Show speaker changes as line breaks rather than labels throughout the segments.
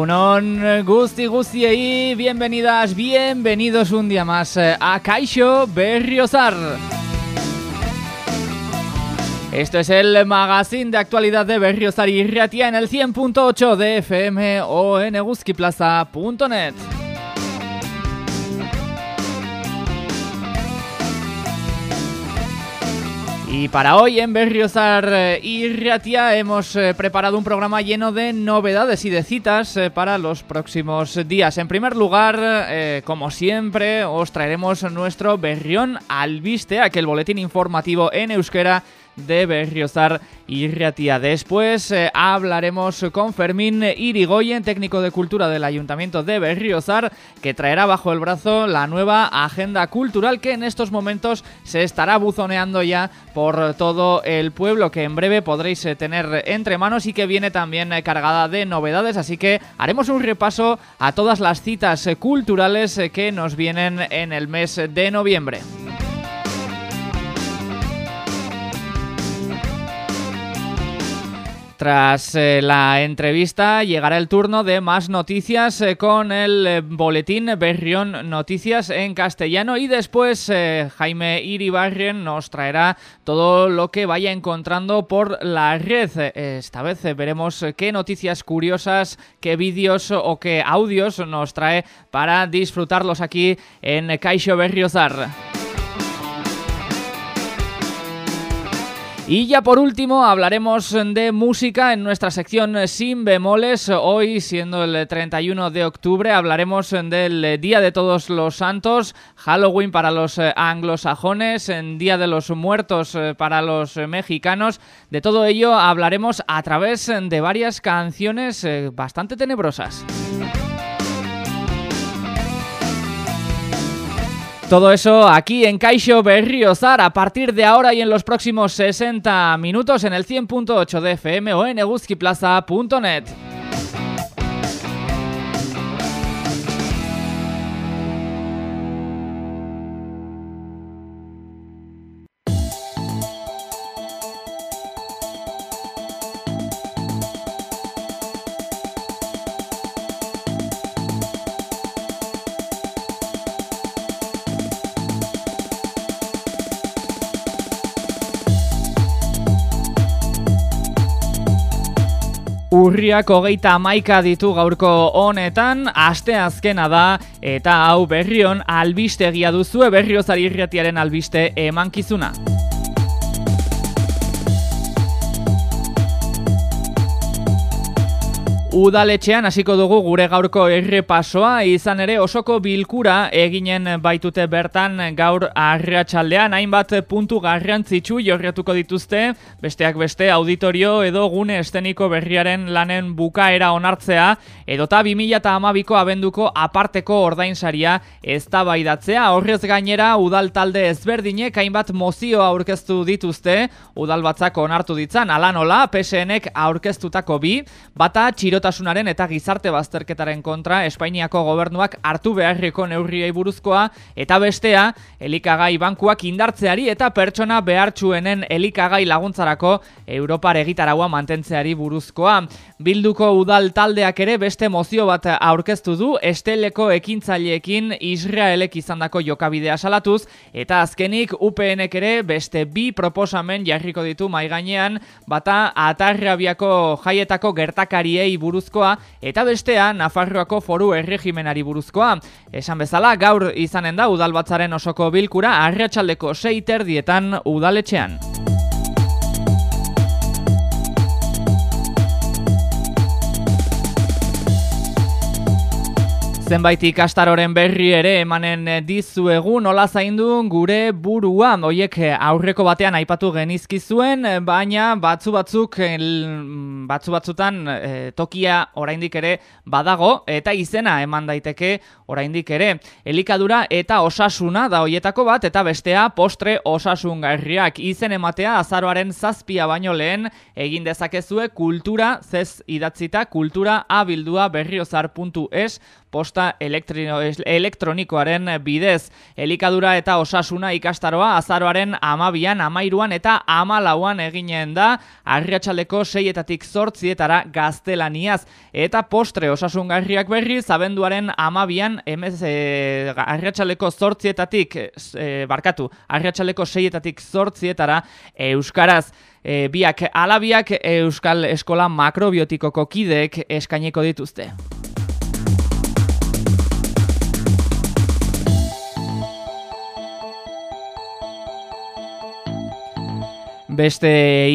Egunon, Gusti Gustiei, bienvenidas, bienvenidos un día más eh, a Kaixo Berriozar. Esto es el magazine de actualidad de Berriozar y Riatia en el 100.8 de FM o en. Y para hoy en Berriozar eh, y Riatia hemos eh, preparado un programa lleno de novedades y de citas eh, para los próximos días. En primer lugar, como siempre, os traeremos nuestro Berrión Albiste, aquel boletín informativo en euskera de Berriozar y Riatía. Después eh, hablaremos con Fermín Irigoyen, técnico de cultura del Ayuntamiento de Berriozar, que traerá bajo el brazo la nueva agenda cultural que en estos momentos se estará buzoneando ya por todo el pueblo, que en breve podréis eh, tener entre manos y que viene también eh, cargada de novedades. Así que haremos un repaso a todas las citas culturales que nos vienen en el mes de noviembre. Tras eh, la entrevista llegará el turno de más noticias eh, con el eh, boletín Berrión Noticias en castellano y después Jaime Iribarren nos traerá todo lo que vaya encontrando por la red. Esta vez veremos qué noticias curiosas, qué vídeos o qué audios nos trae para disfrutarlos aquí en Caixo Berriozar. Y ya por último hablaremos de música en nuestra sección Sin Bemoles. Hoy, siendo el 31 de octubre, hablaremos del Día de Todos los Santos, Halloween para los anglosajones, en Día de los Muertos para los mexicanos. De todo ello hablaremos a través de varias canciones eh, bastante tenebrosas. Todo eso aquí en Caixo Berriozar a partir de ahora y en los próximos 60 minutos en el 100.8 de FM o en. Urriak hogeita amaika ditu gaurko honetan, aste azkena da, eta hau berrion albistegia duzue berriozari irratiaren albiste emankizuna. Udaletxean hasiko dugu gure gaurko errepasoa. Izan ere osoko bilkura eginen baitute bertan gaur arratsaldean. Hainbat puntu garrantzitsu jorretuko dituzte. Besteak beste auditorio edo gune esteniko berriaren lanen bukaera onartzea edota 2012ko abenduko aparteko ordainsaria eztabaidatzea. Horrez gainera udal talde ezberdinek hainbat mozio aurkeztu dituzte. Udal batzak onartu ditzan ala nola PSNek aurkeztutako bi. Bata txiro gaixotasunaren eta gizarte bazterketaren kontra Espainiako gobernuak hartu beharriko neurriei buruzkoa eta bestea elikagai bankuak indartzeari eta pertsona behartsuenen elikagai laguntzarako Europar egitaraua mantentzeari buruzkoa. Bilduko udal taldeak ere beste mozio bat aurkeztu du esteleko ekintzaileekin Israelek izandako jokabidea salatuz eta azkenik UPNek ere beste bi proposamen jarriko ditu maiganean bata atarrabiako jaietako gertakariei buruzkoa buruzkoa eta bestea Nafarroako foru erregimenari buruzkoa. Esan bezala gaur izanen da udalbatzaren osoko bilkura arratsaldeko 6 terdietan udaletxean. Zenbait ikastaroren berri ere emanen dizuegu nola zaindu gure burua. Oiek aurreko batean aipatu genizki zuen, baina batzu batzuk batzu batzutan e, tokia oraindik ere badago eta izena eman daiteke oraindik ere. Elikadura eta osasuna da hoietako bat eta bestea postre osasungarriak izen ematea azaroaren zazpia baino lehen egin dezakezue kultura zez idatzita kultura abildua berriozar.es posta elektronikoaren bidez. Elikadura eta osasuna ikastaroa azaroaren amabian, amairuan eta amalauan eginen da, arriatxaleko seietatik zortzietara gaztelaniaz. Eta postre osasungarriak berri, zabenduaren amabian, emez, e, arriatxaleko zortzietatik, e, barkatu, arriatxaleko seietatik zortzietara euskaraz. E, biak alabiak Euskal Eskola Makrobiotikoko kideek eskaineko dituzte. Beste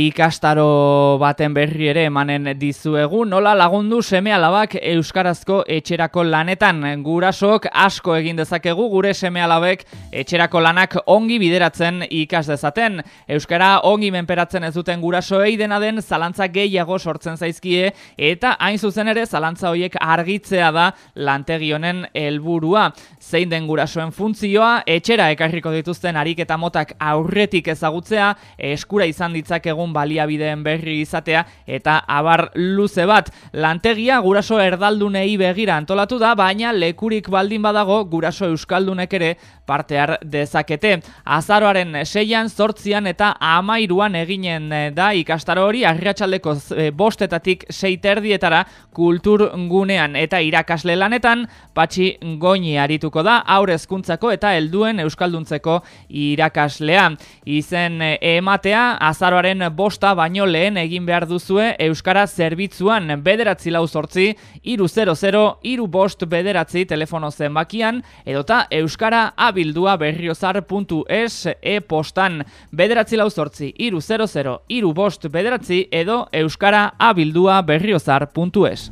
ikastaro baten berri ere emanen dizuegu, nola lagundu seme alabak euskarazko etxerako lanetan. Gurasok asko egin dezakegu gure seme alabek etxerako lanak ongi bideratzen ikas dezaten. Euskara ongi menperatzen ez duten gurasoei dena den zalantza gehiago sortzen zaizkie eta hain zuzen ere zalantza hoiek argitzea da lantegi honen helburua. Zein den gurasoen funtzioa, etxera ekarriko dituzten ariketa motak aurretik ezagutzea, eskura izan ditzakegun baliabideen berri izatea eta abar luze bat. Lantegia guraso erdaldunei begira antolatu da baina lekurik baldin badago guraso euskaldunek ere parte har dezakete. Azaroaren seian zortzian eta amairuan eginen da ikastaro hori arriatxaldeko eh, bostetatik seiterdietara kultur gunean eta irakasle lanetan patxi goini arituko da aurrezkuntzako eta helduen euskalduntzeko irakaslea izen eh, ematea azaroaren bosta baino lehen egin behar duzue Euskara zerbitzuan bederatzi lau sortzi, iru 00, iru bost bederatzi telefono zenbakian, edota Euskara abildua berriozar.es e-postan bederatzi lau sortzi, iru 00, iru bost bederatzi, edo Euskara abildua berriozar.es.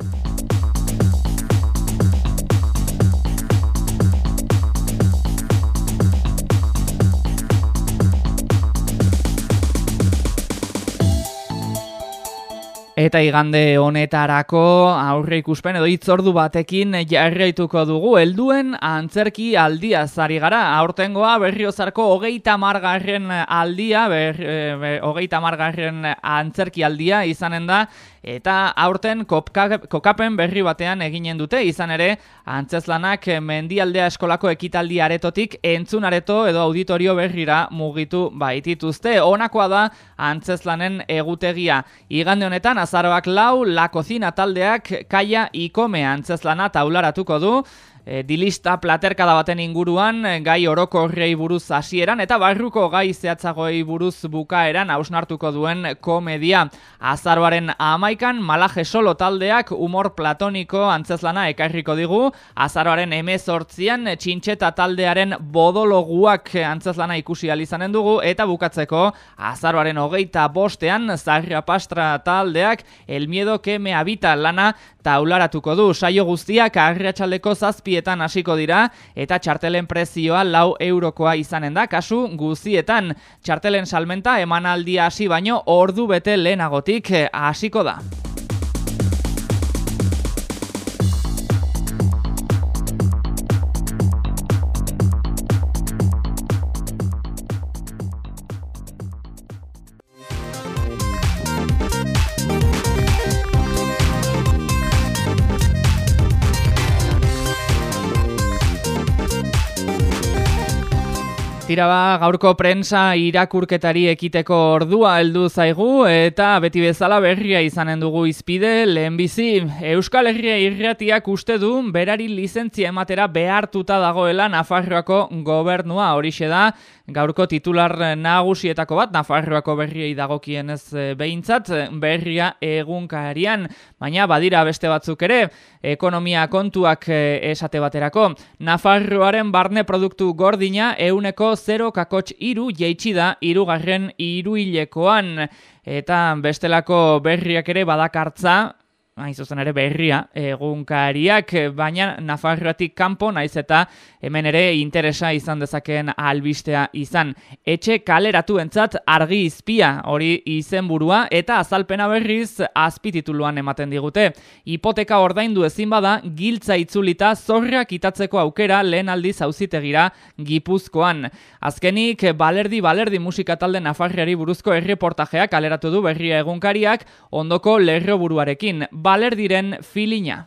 Eta igande honetarako aurre ikuspen edo hitzordu batekin jarraituko dugu helduen antzerki aldia zari gara. Aurtengoa berriozarko hogeita margarren aldia, ber, e, hogeita margarren antzerki aldia izanen da eta aurten kokapen berri batean eginen dute izan ere antzeslanak mendialdea eskolako ekitaldi aretotik entzun areto edo auditorio berrira mugitu baitituzte. Honakoa da antzeslanen egutegia. Igande honetan azaroak lau, la cocina taldeak kaia ikome antzeslana taularatuko du e, dilista platerkada baten inguruan eh, gai oroko horrei buruz hasieran eta barruko gai zehatzagoei buruz bukaeran hausnartuko duen komedia. Azaroaren amaikan malaje solo taldeak humor platoniko antzezlana ekarriko digu. Azaroaren emezortzian txintxeta taldearen bodologuak antzezlana ikusi alizanen dugu eta bukatzeko azaroaren hogeita bostean zarria pastra taldeak el miedo que me habita lana taularatuko du. Saio guztiak arratsaleko zazpi zazpietan hasiko dira eta txartelen prezioa lau eurokoa izanen da, kasu guzietan txartelen salmenta emanaldia hasi baino ordu bete lehenagotik hasiko da. Tira ba, gaurko prensa irakurketari ekiteko ordua heldu zaigu eta beti bezala berria izanen dugu izpide lehenbizi. Euskal Herria irratiak uste du berari lizentzia ematera behartuta dagoela Nafarroako gobernua. Horixe da gaurko titular nagusietako bat Nafarroako berriei dagokien ez eh, behintzat berria egunkarian. Baina badira beste batzuk ere ekonomia kontuak eh, esate baterako. Nafarroaren barne produktu gordina euneko 0 kakots iru jeitsi da irugarren iruilekoan eta bestelako berriak ere badakartza hain zuzen ere berria egunkariak, baina Nafarroatik kanpo naiz eta hemen ere interesa izan dezakeen albistea izan. Etxe kaleratu entzat argi izpia hori izenburua eta azalpena berriz azpitituluan ematen digute. Hipoteka ordaindu ezin bada giltza itzulita zorrak itatzeko aukera lehen aldiz auzitegira gipuzkoan. Azkenik balerdi balerdi musika talde Nafarriari buruzko erreportajea kaleratu du berria egunkariak ondoko lerro buruarekin balerdiren filina.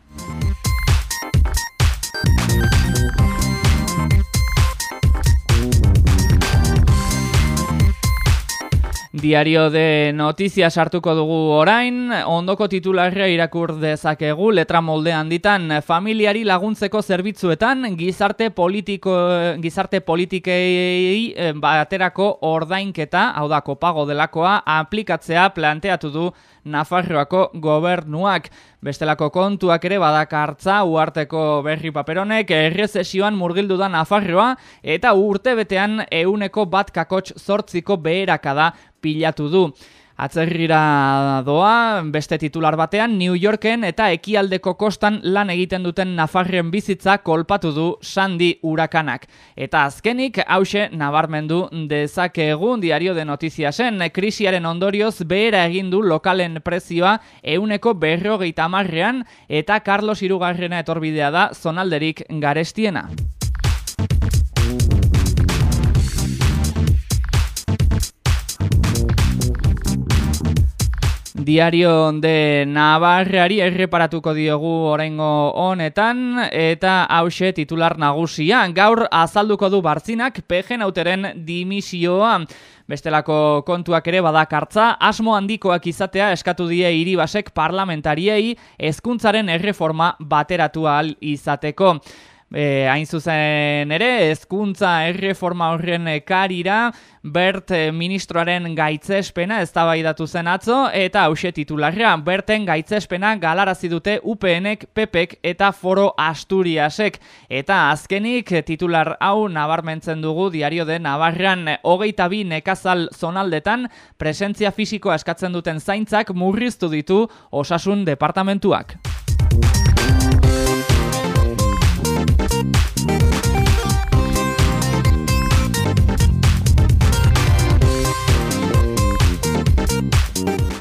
Diario de Notizia sartuko dugu orain, ondoko titularra irakur dezakegu letra molde handitan familiari laguntzeko zerbitzuetan gizarte politiko gizarte politikei eh, baterako ordainketa, hau da kopago delakoa aplikatzea planteatu du Nafarroako gobernuak. Bestelako kontuak ere badakartza uarteko berri paperonek errezesioan murgildu da Nafarroa eta urte betean euneko bat kakots zortziko beherakada pilatu du. Atzerrira doa, beste titular batean, New Yorken eta ekialdeko kostan lan egiten duten Nafarren bizitza kolpatu du Sandy urakanak. Eta azkenik, hause nabarmendu dezakegu diario de notiziasen, krisiaren ondorioz behera egindu lokalen prezioa euneko berrogeita marrean eta Carlos Irugarrena etorbidea da zonalderik garestiena. Diario de Navarrari erreparatuko diogu oraingo honetan eta hause titular nagusia. Gaur azalduko du Bartzinak PG auteren dimisioa. Bestelako kontuak ere badakartza, asmo handikoak izatea eskatu die iribasek parlamentariei hezkuntzaren erreforma bateratua izateko. E, hain zuzen ere, hezkuntza erreforma horren karira, Bert eh, ministroaren gaitzespena ez datu zen atzo, eta hause titularra, Berten gaitzespena galarazi dute UPNek, PPek eta Foro Asturiasek. Eta azkenik titular hau nabarmentzen dugu diario de Navarran hogeita bi nekazal zonaldetan presentzia fisikoa eskatzen duten zaintzak murriztu ditu osasun departamentuak.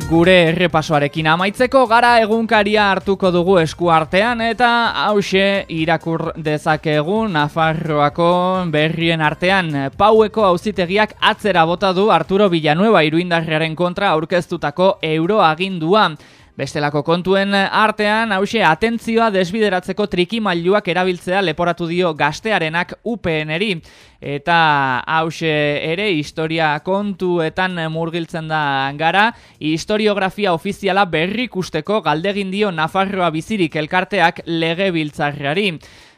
Gure errepasoarekin amaitzeko gara egunkaria hartuko dugu eskuartean eta hause irakur dezakegu Nafarroako berrien artean paueko auzitegiak atzera bota du Arturo Villanueva iruindarriaren kontra aurkeztutako euroagindua. Bestelako kontuen artean, hause atentzioa desbideratzeko trikimailuak erabiltzea leporatu dio gaztearenak UPNeri. Eta hause ere historia kontuetan murgiltzen da gara, historiografia ofiziala berrikusteko galdegin dio Nafarroa bizirik elkarteak lege biltzarriari.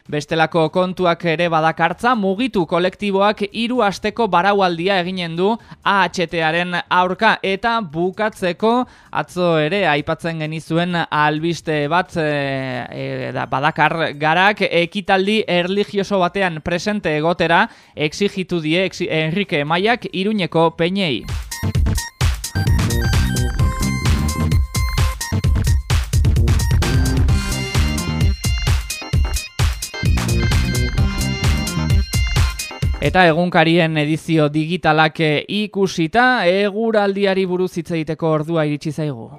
Bestelako kontuak ere badakartza, mugitu kolektiboak hiru asteko baraualdia eginen du AHTaren aurka eta bukatzeko atzo ere aipatzen genizuen albiste bat e, e, badakar garak ekitaldi erligioso batean presente egotera exigitu die Enrique Maiak iruñeko peinei. Eta egunkarien edizio digitalak ikusita, eguraldiari buruz hitz egiteko ordua iritsi zaigu.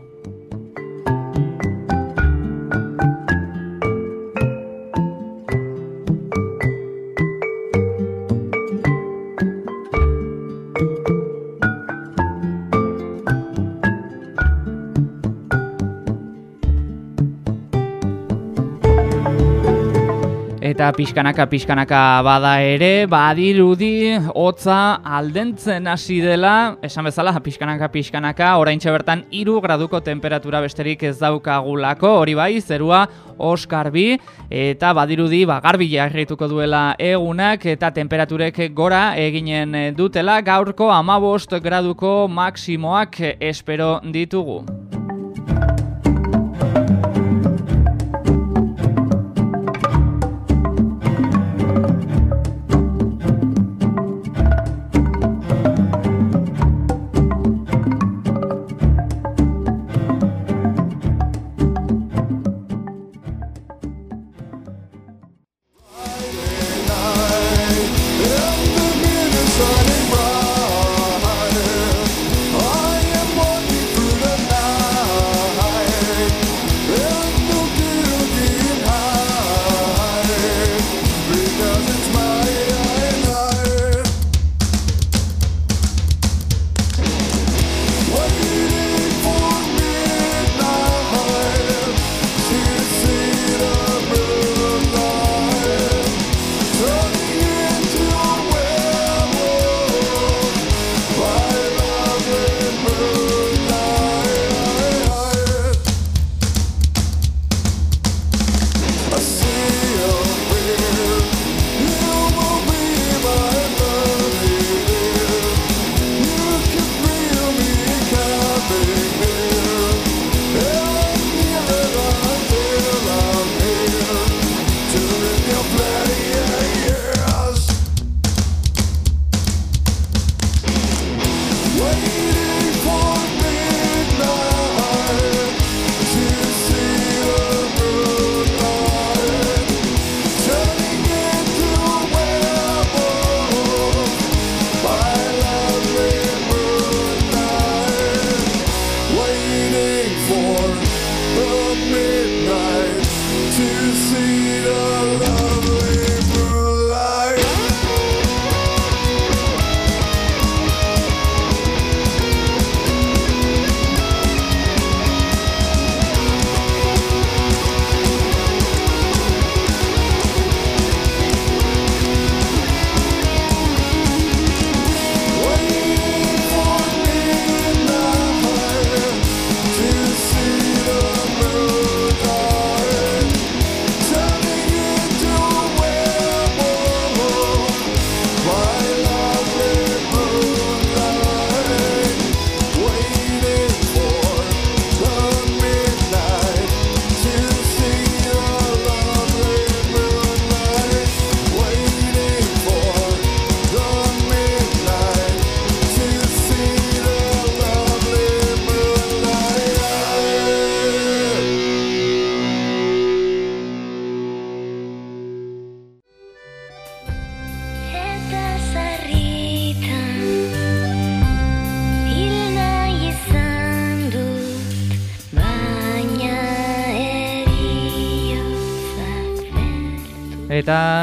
Eta pixkanaka pixkanaka bada ere, badirudi hotza aldentzen hasi dela, esan bezala pixkanaka pixkanaka, orain bertan iru graduko temperatura besterik ez daukagulako, hori bai, zerua Oskar bi, eta badirudi ba, garbi jarrituko duela egunak, eta temperaturek gora eginen dutela, gaurko amabost graduko maksimoak espero ditugu.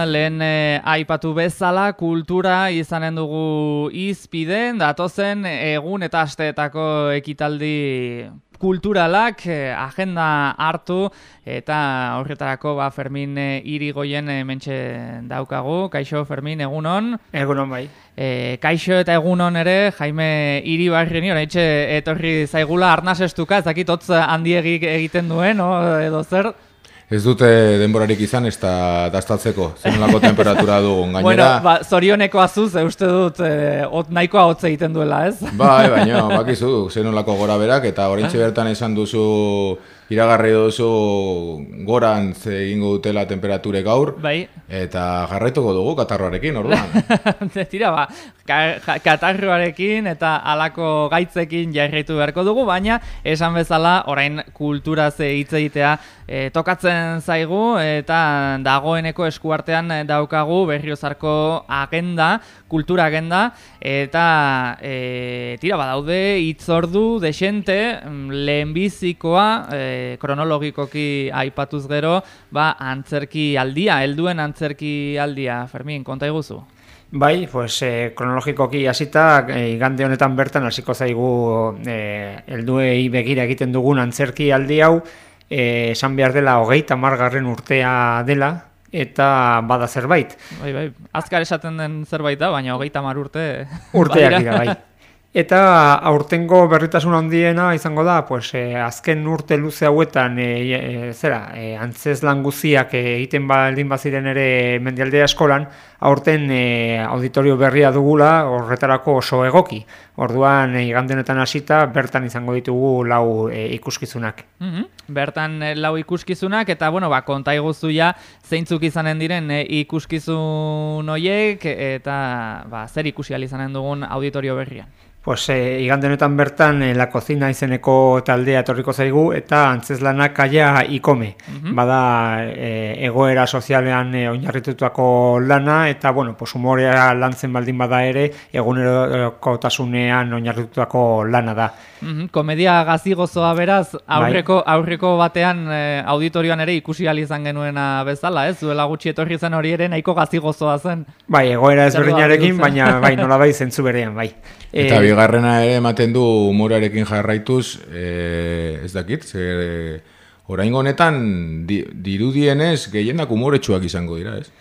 Lehen e, aipatu bezala kultura izanen dugu izpiden, datozen egun eta asteetako ekitaldi kulturalak eh, agenda hartu eta horretarako ba, Fermin e, irigoien e, mentxe daukagu. Kaixo Fermin, egunon?
Egunon bai.
E, kaixo eta egunon ere, Jaime iribarri ni, oraitxe etorri zaigula arnasestuka, ez dakit hotz handiegik egiten duen, no? edo zer?
Ez dute denborarik izan, ez da daztatzeko, zenolako temperatura dugun. Gainera...
Bueno, ba, zorioneko azuz, e, uste dut, e, ot, nahikoa hotze egiten duela, ez?
Bai, baina, bakizu, zenolako gora berak, eta horrentxe bertan esan duzu iragarri duzu gorantz egingo dutela temperature gaur.
Bai.
Eta jarraituko dugu katarroarekin, orduan.
Tira, ba, katarroarekin eta alako gaitzekin jarraitu beharko dugu, baina esan bezala orain kulturaz hitz egitea e, tokatzen zaigu eta dagoeneko eskuartean daukagu berriozarko agenda, kultura agenda, eta e, tira, badaude hitzordu desente mm, lehenbizikoa e, kronologikoki aipatuz gero, ba, antzerki aldia, helduen antzerki aldia, Fermin, konta iguzu?
Bai, pues, eh, kronologikoki hasita eh, igande honetan bertan hasiko zaigu eh, helduei begira egiten dugun antzerki aldi hau, eh, esan behar dela hogeita margarren urtea dela, eta bada zerbait.
Bai, bai, azkar esaten den zerbait da, baina hogeita mar urte...
Urteak dira, bai. Eta aurtengo berritasun handiena izango da, pues, eh, azken urte luze hauetan e, e, zera, e, antzez languziak egiten baldin baziren ere mendialdea eskolan, aurten e, auditorio berria dugula horretarako oso egoki. Orduan, e, igandenetan hasita bertan izango ditugu lau e, ikuskizunak.
Mm Bertan e, lau ikuskizunak, eta bueno, ba, konta ja, zeintzuk izanen diren e, ikuskizun hoiek eta ba, zer ikusi izanen dugun auditorio berrian.
Pues eh, igande honetan bertan eh, la cocina izeneko taldea etorriko zaigu eta antzeslanak kaia ikome. Mhm. Bada eh, egoera sozialean eh, oinarritutako lana eta bueno, pues humorea lantzen baldin bada ere egunerokotasunean oinarritutako lana da.
Mm Komedia gazigozoa beraz bai. aurreko aurreko batean eh, auditorioan ere ikusi al izan genuena bezala, ez? Zuela gutxi etorri zen hori ere nahiko gazigozoa zen.
Bai, egoera ezberdinarekin, baina bai, nolabait zentzu berean, bai.
Eta e, bigarrena ere ematen du humorarekin jarraituz, e, ez dakit, ze e, oraingo honetan di, dirudienez gehienak humoretsuak izango dira, ez?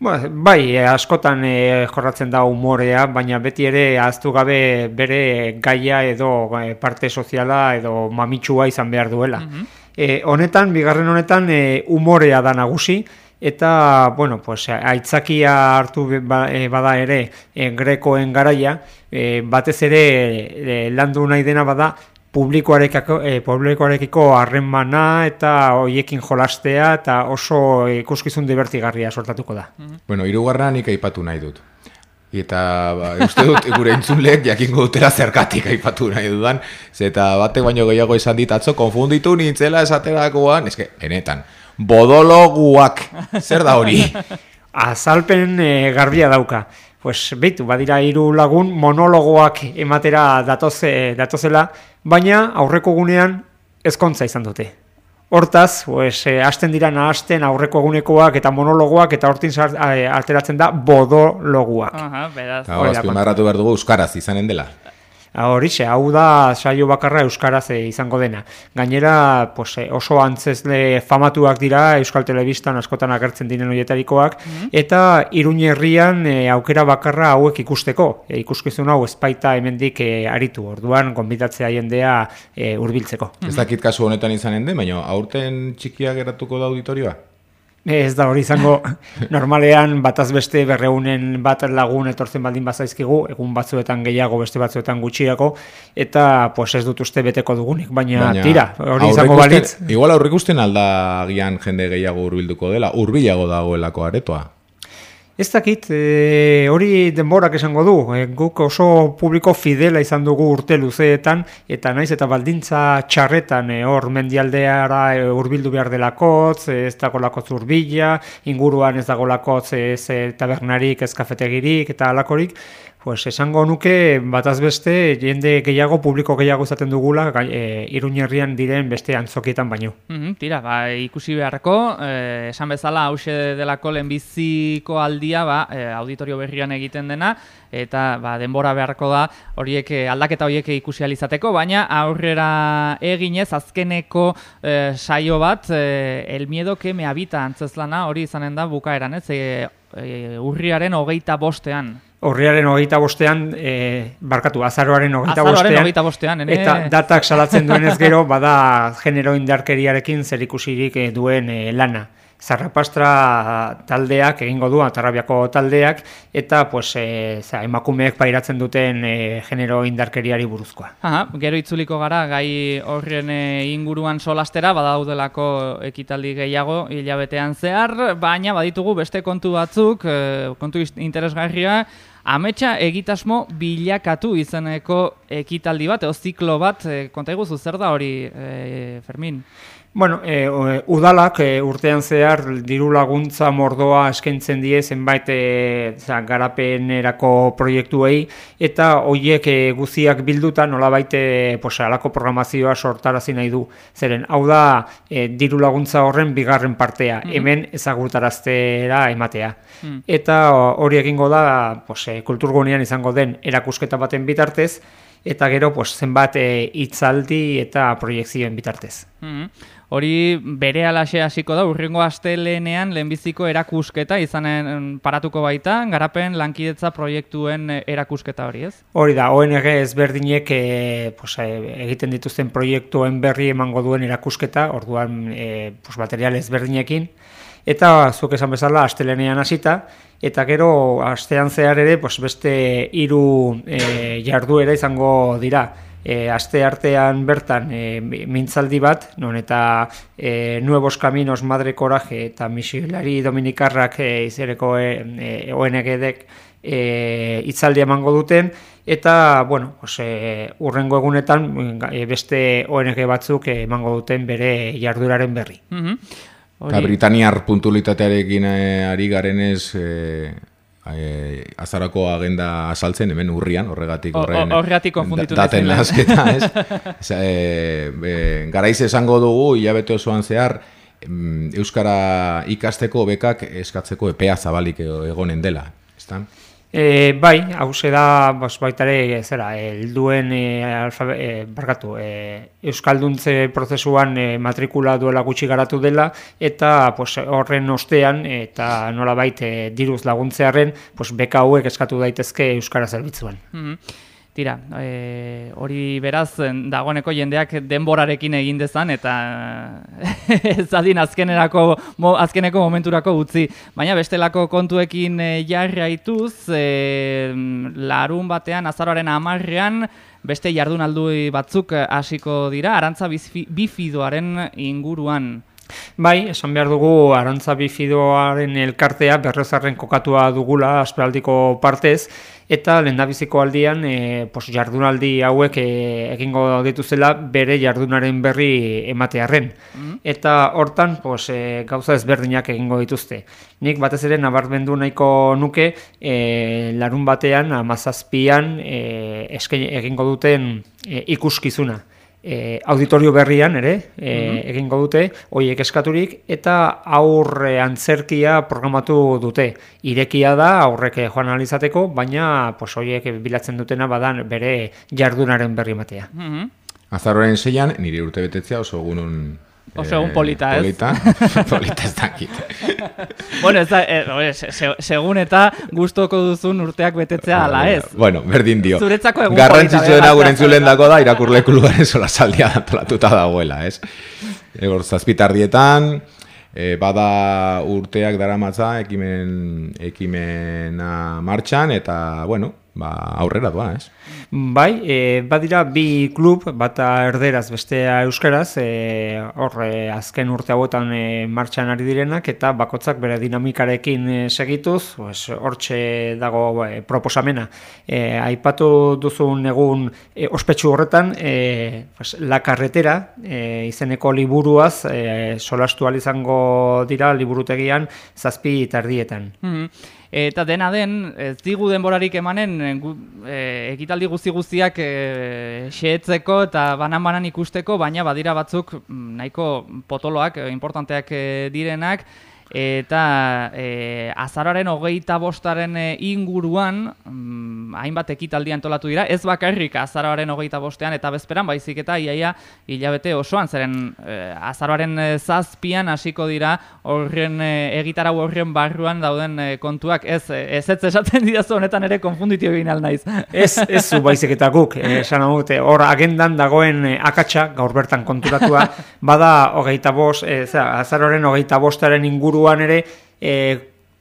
Ba, bai, e, askotan e, jorratzen da humorea, baina beti ere ahaztu gabe bere gaia edo e, parte soziala edo mamitsua izan behar duela. Mm honetan, bigarren honetan, e, humorea da nagusi, eta bueno, pues, aitzakia hartu ba, e, bada ere e, grekoen garaia, e, batez ere e, landu nahi dena bada publikoarekiko e, publikoarekiko harremana eta hoiekin jolastea eta oso ikuskizun divertigarria sortatuko da.
Mhm. Bueno, hirugarren nik aipatu nahi dut. Eta ba, uste dut gure entzulek jakingo dutela zergatik aipatu nahi dudan. Zeta batek baino gehiago izan ditatzo, konfunditu nintzela esaterakoan, eske, enetan, bodologuak, zer da hori?
Azalpen e, garbia dauka. Pues beitu, badira hiru lagun monologoak ematera datoze, datozela, baina aurreko gunean ezkontza izan dute. Hortaz, pues, e, hasten dira nahasten aurreko egunekoak eta monologoak eta hortin eh, alteratzen da bodologuak.
Aha, beraz.
Hau, behar dugu Euskaraz izanen dela.
Horixe, hau da saio bakarra euskaraz eh, izango dena. Gainera, pues, eh, oso antzezle famatuak dira Euskal Telebistan askotan agertzen diren horietarikoak mm eta Iruñe herrian eh, aukera bakarra hauek ikusteko. E, ikuskizun hau espaita hemendik e, aritu. Orduan gonbidatzea jendea e, hurbiltzeko.
Ez dakit kasu honetan izanen den, baina aurten txikia geratuko da auditorioa?
Ez da hori izango normalean bataz beste berreunen bat lagun etortzen baldin bazaizkigu, egun batzuetan gehiago beste batzuetan gutxiago, eta pues ez dut uste beteko dugunik, baina, baina tira, hori izango balitz.
Igual aurrik usten alda gian jende gehiago urbilduko dela, urbilago dagoelako aretoa.
Ez dakit, e, hori denborak esango du, e, guk oso publiko fidela izan dugu urte luzeetan, eta naiz eta baldintza txarretan e, hor mendialdeara e, urbildu behar delakotz, e, ez dago lakotz inguruan ez dago lakotz ez e, tabernarik, ez kafetegirik eta alakorik, pues esango nuke bataz beste jende gehiago, publiko gehiago izaten dugula e, iruñerrian diren beste antzokietan baino.
Mm tira, ba, ikusi beharko, e, esan bezala hause delako lehenbiziko aldia ba, e, auditorio berrian egiten dena, eta ba, denbora beharko da horiek aldaketa horiek ikusi alizateko, baina aurrera eginez azkeneko e, saio bat, e, el miedo que me habita antzezlana hori izanen da bukaeran, ez? E, e, urriaren hogeita bostean.
Horriaren hogeita bostean, e, barkatu, azaroaren hogeita bostean,
hogeita bostean ene...
eta datak salatzen duenez gero, bada genero indarkeriarekin zer ikusirik eh, duen e, lana. Zarrapastra taldeak egingo du Atarrabiako taldeak eta pues e, za, emakumeek pairatzen duten e, genero indarkeriari buruzkoa.
Aha, gero itzuliko gara gai horren e, inguruan solastera badaudelako ekitaldi gehiago hilabetean zehar, baina baditugu beste kontu batzuk, e, kontu interesgarria Ametsa egitasmo bilakatu izeneko ekitaldi bat, edo ziklo bat, e, konta zer da hori, e, Fermin?
Bueno, e, udalak e, urtean zehar diru laguntza mordoa eskaintzen die zenbait e, za, garapenerako proiektuei eta hoiek e, guziak bilduta nolabait e, alako programazioa sortarazi nahi du. Zeren, hau da e, diru laguntza horren bigarren partea, mm hemen ezagutaraztera ematea. Mm. Eta hori egingo da pues, e, kulturgunean izango den erakusketa baten bitartez, eta gero pues, zenbat e, itzaldi eta proiektzioen bitartez.
Mm Hori bere alaxe hasiko da, urrengo astelenean lehenbiziko erakusketa izanen paratuko baita, garapen lankidetza proiektuen erakusketa hori ez?
Hori da, ONG ezberdinek e, pues, egiten dituzten proiektuen berri emango duen erakusketa, orduan e, pues, material ezberdinekin, eta zuk esan bezala astelenean hasita, eta gero astean zehar ere pues, beste hiru e, jarduera izango dira, e, aste artean bertan e, mintzaldi bat, non eta e, Nuevos Caminos Madre Coraje eta Misilari Dominikarrak e, izereko e, e, ONG-dek e, itzaldi emango duten, eta, bueno, pues, e, urrengo egunetan e, beste ONG batzuk emango duten bere jarduraren berri. Mm
-hmm. Britaniar puntualitatearekin ari garenez, e, e, azarako agenda asaltzen hemen urrian, horregatik
horren horregatik konfunditu
daten lasketa, ez? e, garaiz esango dugu, hilabete osoan zehar, Euskara ikasteko bekak eskatzeko epea zabalik egonen dela, ezta?
E, bai, hau da, bas, baitare, zera, helduen e, alfabe, e, barkatu, e, Euskalduntze prozesuan e, matrikula duela gutxi garatu dela, eta pues, horren ostean, eta nola baite diruz laguntzearen, pues, beka hauek eskatu daitezke Euskara zerbitzuan. Mm
Tira, e, hori beraz, dagoeneko jendeak denborarekin egin dezan, eta ez adin azkenerako, mo, azkeneko momenturako utzi. Baina bestelako kontuekin e, jarraituz, e, larun batean, azaroaren amarrean, beste jardunaldu batzuk hasiko dira, arantza bifidoaren inguruan.
Bai, esan behar dugu arantza bifidoaren elkartea berrezarren kokatua dugula asperaldiko partez, eta lendabiziko aldian e, pos, jardunaldi hauek e, egingo dituzela bere jardunaren berri ematearren. Mm-hmm. Eta hortan pos, e, gauza ezberdinak egingo dituzte. Nik batez ere nabarmendu nahiko nuke e, larun batean amazazpian e, egingo duten e, ikuskizuna e, auditorio berrian ere e, egingo dute hoiek eskaturik eta aurre antzerkia programatu dute. Irekia da aurrek joan analizateko baina pues hoiek bilatzen dutena badan bere jardunaren berri matea mm
-hmm. Azaroren seian, nire urte betetzea oso gunun
Oso egun polita,
ez? Polita, polita ez dakit.
bueno, ez da, eh, segun eta gustoko duzun urteak betetzea ala ez.
Bueno, berdin dio.
Zuretzako egun
Garrantzitsu dena gure entzulehen dako da, irakurleku lugaren sola saldia antolatuta dagoela, ez? Egor, zazpitardietan, e, bada urteak dara matza, ekimen, ekimena martxan, eta, bueno, ba, aurrera doa, ez?
Bai, e, badira bi klub, bata erderaz, bestea euskaraz, e, hor e, azken urte hauetan e, martxan ari direnak, eta bakotzak bere dinamikarekin e, segituz, pues, hortxe dago e, proposamena. E, aipatu duzun egun e, ospetsu horretan, e, pues, la carretera, e, izeneko liburuaz, e, solastu izango dira liburutegian, zazpi tardietan.
Mm Eta dena den, ez digu denborarik emanen, e, ekitaldi guzti guztiak e, xeetzeko eta banan-banan ikusteko, baina badira batzuk mm, nahiko potoloak, importanteak direnak, eta e, azararen hogeita bostaren e, inguruan mm, hainbat ekitaldi antolatu dira, ez bakarrik azararen hogeita bostean eta bezperan, baizik eta iaia hilabete osoan, zeren e, azararen e, zazpian hasiko dira horren e, egitarau horren barruan dauden e, kontuak, ez ez ez esaten didazu honetan ere konfunditio egin alnaiz.
Ez, ez zu baizik eta guk, esan e, hor agendan dagoen e, akatsa, gaur bertan konturatua, bada hogeita bost, e, azararen hogeita bostaren inguru inguruan ere e,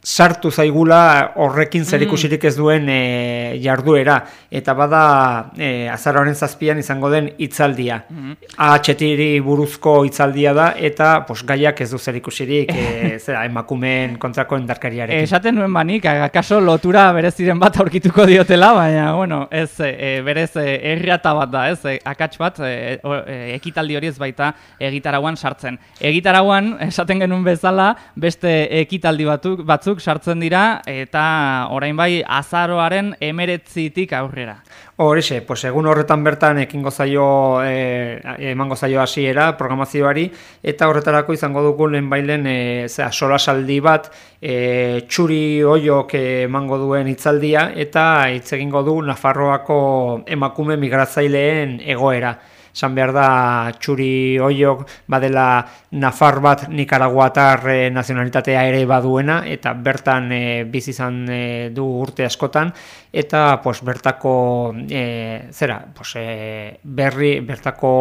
sartu zaigula horrekin mm. ikusirik ez duen e, jarduera eta bada e, azararen zazpian izango den hitzaldia. Mm. AHTiri buruzko hitzaldia da eta pos, gaiak ez du zer ikusirik e, zera, emakumen kontrako endarkariarekin.
Esaten nuen banik, akaso lotura bereziren bat aurkituko diotela, baina bueno, ez e, berez e, erriata bat da, ez e, akats bat e, e, ekitaldi hori ez baita egitarauan sartzen. Egitarauan, esaten genuen bezala, beste ekitaldi batzuk, batzuk sartzen dira eta orain bai azaroaren emeretzitik aurrera.
Horixe, pues egun horretan bertan ekingo zaio e, emango zaio hasiera programazioari eta horretarako izango dugu lehen bailen e, zera, solasaldi bat e, txuri oiok emango duen hitzaldia eta hitz egingo du Nafarroako emakume migratzaileen egoera esan behar da txuri oiok badela Nafar bat Nikaraguatar e, nazionalitatea ere baduena eta bertan e, bizi izan e, du urte askotan eta pues, bertako e, zera pues, e, berri bertako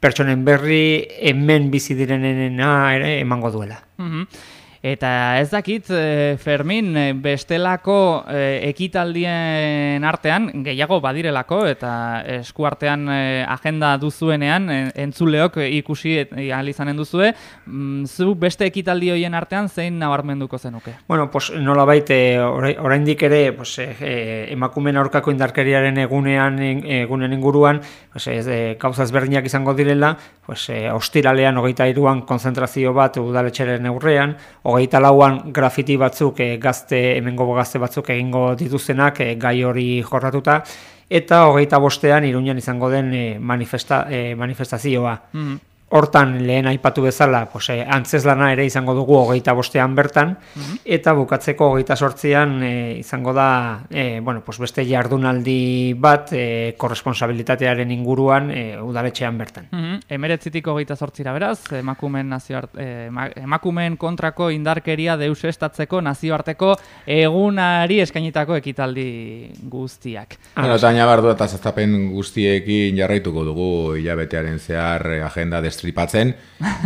pertsonen berri hemen bizi direnena ere emango duela.
Mm Eta ez dakit, e, Fermin, eh, bestelako e, ekitaldien artean, gehiago badirelako, eta eskuartean e, agenda duzuenean, entzuleok ikusi ahal izanen duzue, mm, zu beste ekitaldi hoien artean zein nabarmenduko zenuke?
Bueno, pues, nola baite, oraindik ere, pues, e, emakumen aurkako indarkeriaren egunean, egunen inguruan, pues, e, kauzaz berdinak izango direla, pues, e, ostiralean, hogeita iruan, konzentrazio bat udaletxeren eurrean, hogeita lauan grafiti batzuk e, gazte, hemengo gazte batzuk egingo dituztenak e, gai hori jorratuta, eta hogeita bostean iruñan izango den e, manifesta, manifestazioa. Mm Hortan lehen aipatu bezala, pues, eh, antzeslana ere izango dugu hogeita bostean bertan, mhm. eta bukatzeko hogeita sortzian eh, izango da eh, bueno, pues beste jardunaldi bat eh, korresponsabilitatearen inguruan eh, udaletxean bertan.
Mm -hmm. Emeretzitik hogeita sortzira beraz, emakumen, nazioart, eh, emakumen kontrako indarkeria deus estatzeko nazioarteko egunari eskainitako ekitaldi guztiak.
Bueno, eta nabardu eta zaztapen guztiekin jarraituko dugu hilabetearen zehar agenda destripatzen,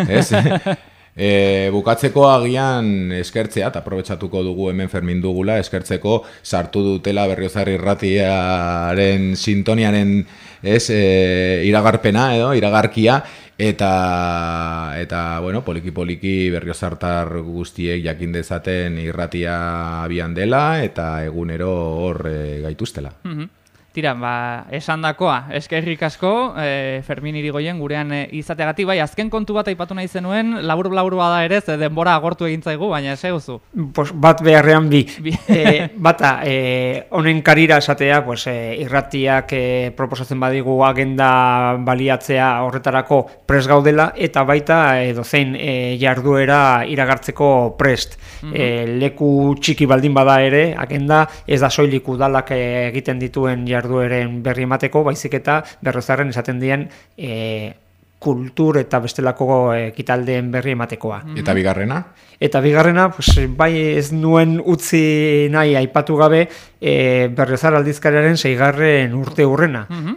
ez? E, bukatzeko agian eskertzea, eta aprobetsatuko dugu hemen fermin dugula, eskertzeko sartu dutela berriozarri ratiaren sintoniaren ez, e, iragarpena edo, iragarkia, eta, eta bueno, poliki-poliki berriozartar guztiek jakin dezaten irratia abian dela, eta egunero hor e, gaituztela.
Mm Tira, ba, esan dakoa, eskerrik asko, e, Fermin irigoien gurean e, izateagatik, bai, azken kontu bat aipatu nahi zenuen, labur-labur bada ere, ze denbora agortu egin zaigu, baina eseguzu.
Pues, bat beharrean bi. e, bata, e, honen karira esatea, pues, e, irratiak e, proposatzen badigu agenda baliatzea horretarako pres gaudela, eta baita edo zein e, jarduera iragartzeko prest. Mm leku txiki baldin bada ere, agenda ez da soilik udalak egiten dituen jarduera jardueren berri emateko, baizik eta berrozarren esaten dien e, kultur eta bestelako ekitaldeen berri ematekoa.
Eta bigarrena?
Eta bigarrena, pues, bai ez nuen utzi nahi aipatu gabe e, berriozar aldizkariaren zeigarren urte urrena. Mm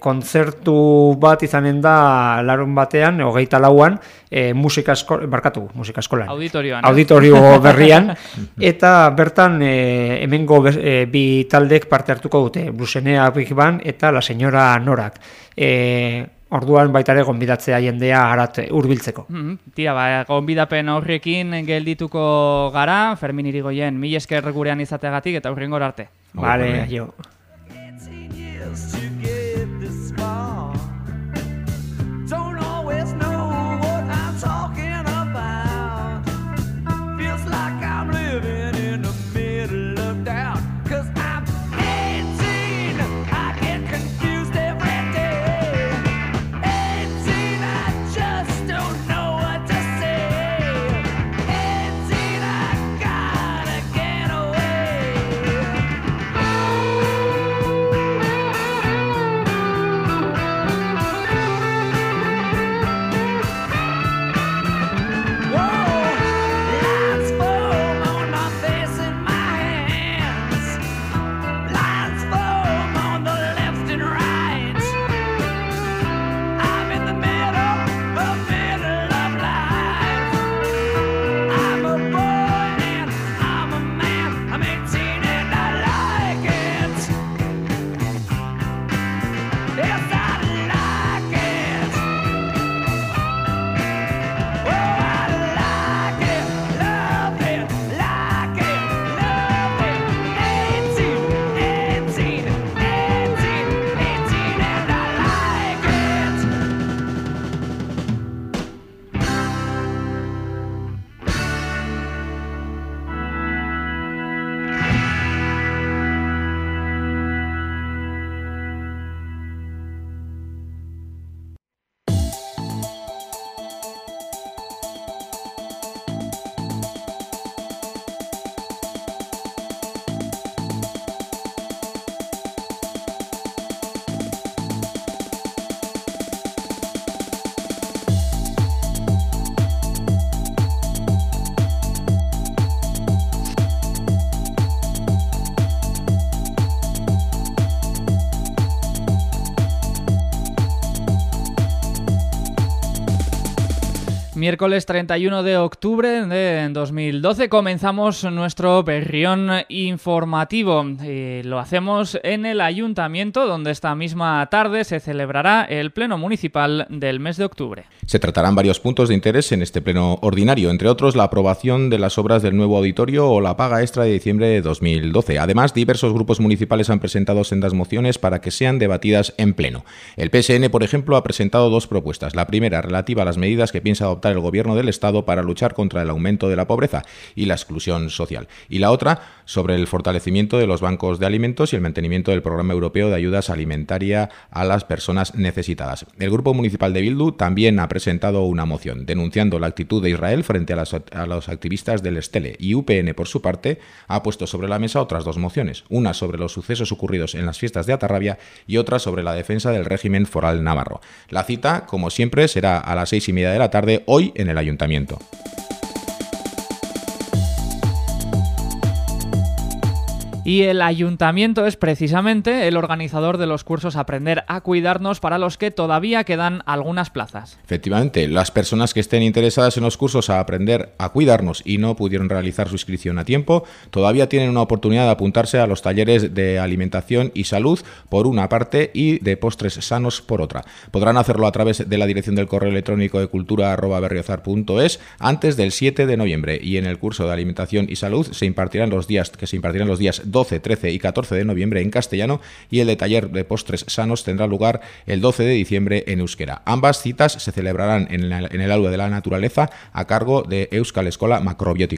kontzertu bat izanen da larun batean, hogeita lauan, e, musika esko, barkatu, musika eskolan.
Auditorioan.
Auditorio berrian. eta bertan e, hemengo e, bi taldek parte hartuko dute. Blusenea Big Band eta La Señora Norak. E, Orduan baita ere gonbidatzea jendea arat hurbiltzeko.
Mm -hmm. Tira, ba, gonbidapen horrekin geldituko gara, Fermin Irigoyen, mil esker gurean izateagatik eta hurrengor arte.
Vale, jo.
Miércoles 31 de octubre de 2012 comenzamos nuestro berrión informativo. Y lo hacemos en el ayuntamiento donde esta misma tarde se celebrará el pleno municipal del mes de octubre.
Se tratarán varios puntos de interés en este pleno ordinario, entre otros la aprobación de las obras del nuevo auditorio o la paga extra de diciembre de 2012. Además, diversos grupos municipales han presentado sendas mociones para que sean debatidas en pleno. El PSN, por ejemplo, ha presentado dos propuestas. La primera relativa a las medidas que piensa adoptar el Gobierno del Estado para luchar contra el aumento de la pobreza y la exclusión social. Y la otra sobre el fortalecimiento de los bancos de alimentos y el mantenimiento del Programa Europeo de Ayudas Alimentaria a las Personas Necesitadas. El Grupo Municipal de Bildu también ha presentado una moción denunciando la actitud de Israel frente a, a los activistas del Estele y UPN, por su parte, ha puesto sobre la mesa otras dos mociones, una sobre los sucesos ocurridos en las fiestas de Atarrabia y otra sobre la defensa del régimen foral navarro. La cita, como siempre, será a las seis y media de la tarde, hoy en el ayuntamiento.
Y el ayuntamiento es precisamente el organizador de los cursos Aprender a Cuidarnos para los que todavía quedan algunas plazas.
Efectivamente, las personas que estén interesadas en los cursos a Aprender a Cuidarnos y no pudieron realizar su inscripción a tiempo, todavía tienen una oportunidad de apuntarse a los talleres de alimentación y salud por una parte y de postres sanos por otra. Podrán hacerlo a través de la dirección del correo electrónico de cultura@berriozar.es antes del 7 de noviembre y en el curso de alimentación y salud se impartirán los días que se impartirán los días 12, 13 y 14 de noviembre en castellano y el de taller de postres sanos tendrá lugar el 12 de diciembre en euskera. Ambas citas se celebrarán en, el aula de la naturaleza a cargo de Euskal Escola Macrobiótica.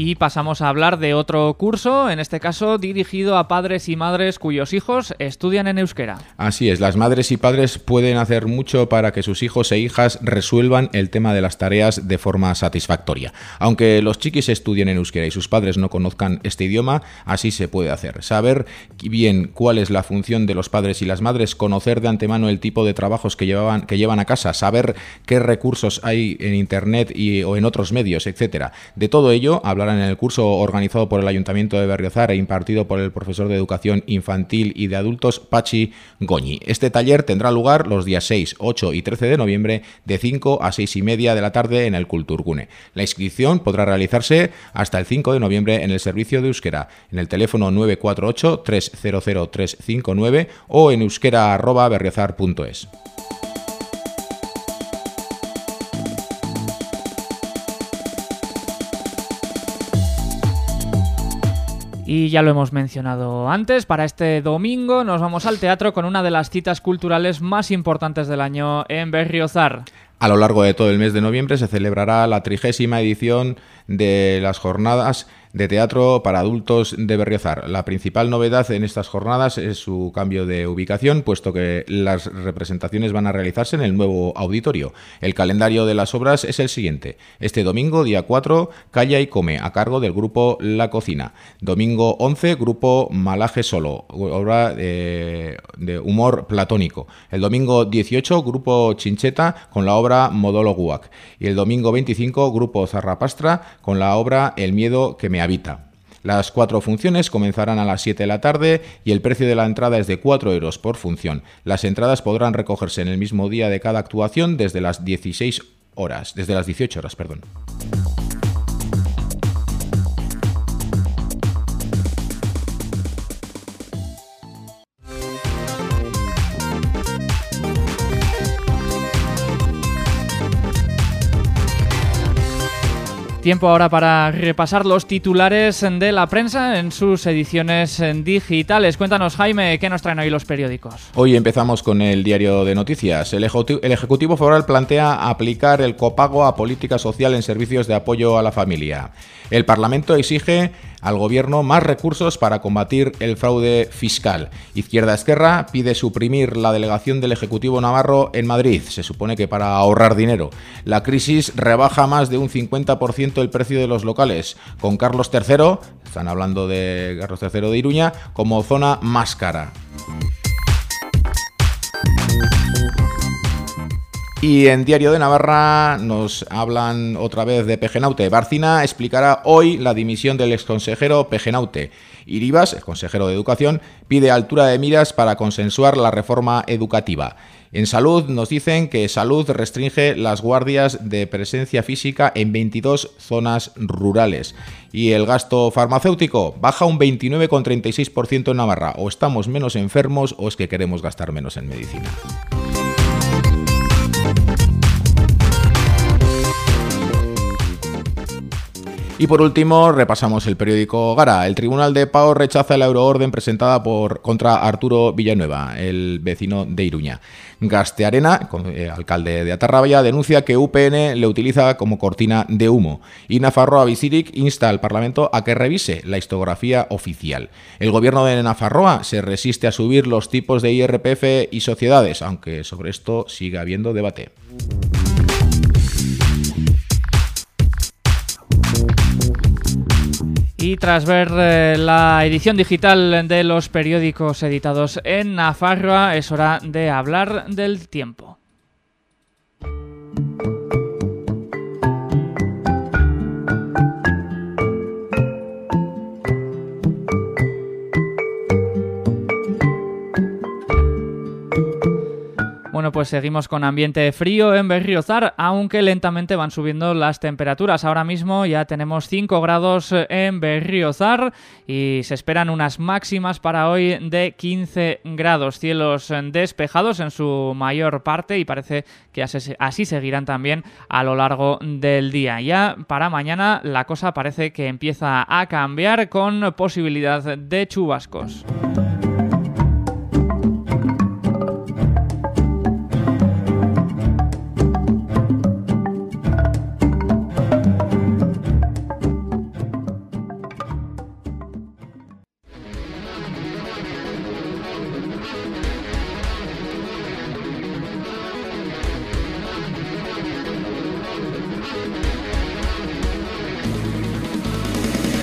Y pasamos a hablar de otro curso, en este caso dirigido a padres y madres cuyos hijos estudian en euskera.
Así es, las madres y padres pueden hacer mucho para que sus hijos e hijas resuelvan el tema de las tareas de forma satisfactoria. Aunque los chiquis estudien en euskera y sus padres no conozcan este idioma, así se puede hacer. Saber bien cuál es la función de los padres y las madres, conocer de antemano el tipo de trabajos que, llevaban, que llevan a casa, saber qué recursos hay en Internet y, o en otros medios, etcétera. De todo ello hablar en el curso organizado por el Ayuntamiento de Berriozar e impartido por el profesor de Educación Infantil y de Adultos Pachi Goñi. Este taller tendrá lugar los días 6, 8 y 13 de noviembre de 5 a 6 y media de la tarde en el Culturgune. La inscripción podrá realizarse hasta el 5 de noviembre en el servicio de euskera, en el teléfono 948 300 359 o en euskera.berriozar.es.
Y ya lo hemos mencionado antes, para este domingo nos vamos al teatro con una de las citas culturales más importantes del año en Berriozar.
A lo largo de todo el mes de noviembre se celebrará la trigésima edición de las jornadas de teatro para adultos de Berriozar. La principal novedad en estas jornadas es su cambio de ubicación, puesto que las representaciones van a realizarse en el nuevo auditorio. El calendario de las obras es el siguiente. Este domingo, día 4, Calla y Come, a cargo del grupo La Cocina. Domingo 11, grupo Malaje Solo, obra de, humor platónico. El domingo 18, grupo Chincheta, con la obra Modolo Guac. Y el domingo 25, grupo Zarrapastra, con la obra El miedo que me habita. Las cuatro funciones comenzarán a las 7 de la tarde y el precio de la entrada es de 4 euros por función. Las entradas podrán recogerse en el mismo día de cada actuación desde las 16 horas, desde las 18 horas, perdón.
Tiempo ahora para repasar los titulares de la prensa en sus ediciones digitales. Cuéntanos, Jaime, ¿qué nos traen hoy los periódicos?
Hoy empezamos con el diario de noticias. El Ejecutivo Federal plantea aplicar el copago a política social en servicios de apoyo a la familia. El Parlamento exige al gobierno más recursos para combatir el fraude fiscal. Izquierda Esquerra pide suprimir la delegación del Ejecutivo Navarro en Madrid, se supone que para ahorrar dinero. La crisis rebaja más de un 50% el precio de los locales, con Carlos III, están hablando de Carlos III de Iruña, como zona más cara. Y en Diario de Navarra nos hablan otra vez de Pejenaute. Barcina explicará hoy la dimisión del exconsejero Pejenaute. Iribas, el consejero de Educación, pide altura de miras para consensuar la reforma educativa. En salud nos dicen que salud restringe las guardias de presencia física en 22 zonas rurales. Y el gasto farmacéutico baja un 29,36% en Navarra. O estamos menos enfermos o es que queremos gastar menos en medicina. Y por último, repasamos el periódico Gara. El Tribunal de Pau rechaza la euroorden presentada por contra Arturo Villanueva, el vecino de Iruña. Gastearena, eh, alcalde de Atarrabia, denuncia que UPN le utiliza como cortina de humo. Y Nafarroa Visirik insta al Parlamento a que revise la histografía oficial. El gobierno de Nafarroa se resiste a subir los tipos de IRPF y sociedades, aunque sobre esto sigue habiendo debate.
Y tras ver eh, la edición digital de los periódicos editados en Nafarroa, es hora de hablar del tiempo. Bueno, pues seguimos con ambiente frío en Berriozar, aunque lentamente van subiendo las temperaturas. Ahora mismo ya tenemos 5 grados en Berriozar y se esperan unas máximas para hoy de 15 grados. Cielos despejados en su mayor parte y parece que así seguirán también a lo largo del día. Ya para mañana la cosa parece que empieza a cambiar con posibilidad de chubascos.